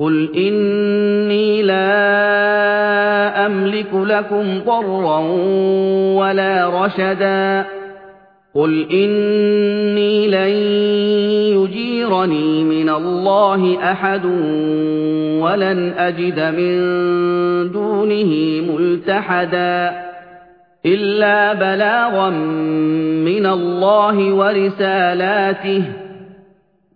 قُلْ إِنِّي لَا أَمْلِكُ لَكُمْ ضَرًّا وَلَا رَشَدًا قُلْ إِنِّي لَن يُجِيرَنِي مِنَ اللَّهِ أَحَدٌ وَلَنْ أَجِدَ مِن دُونِهِ مُلْتَحَدًا إِلَّا بَلَاغًا مِّنَ اللَّهِ وَرِسَالَاتِهِ